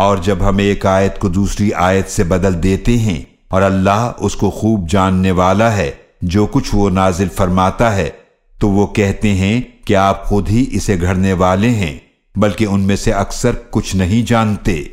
اور جب ہم ایک آیت کو دوسری آیت سے بدل دیتے ہیں اور اللہ اس کو خوب جاننے والا ہے، جو کچھ وہ نازل فرماتا ہے، تو وہ کہتے ہیں کہ آپ خود ہی اسے گھڑنے والے ہیں، بلکہ ان میں سے اکثر کچھ نہیں جانتے۔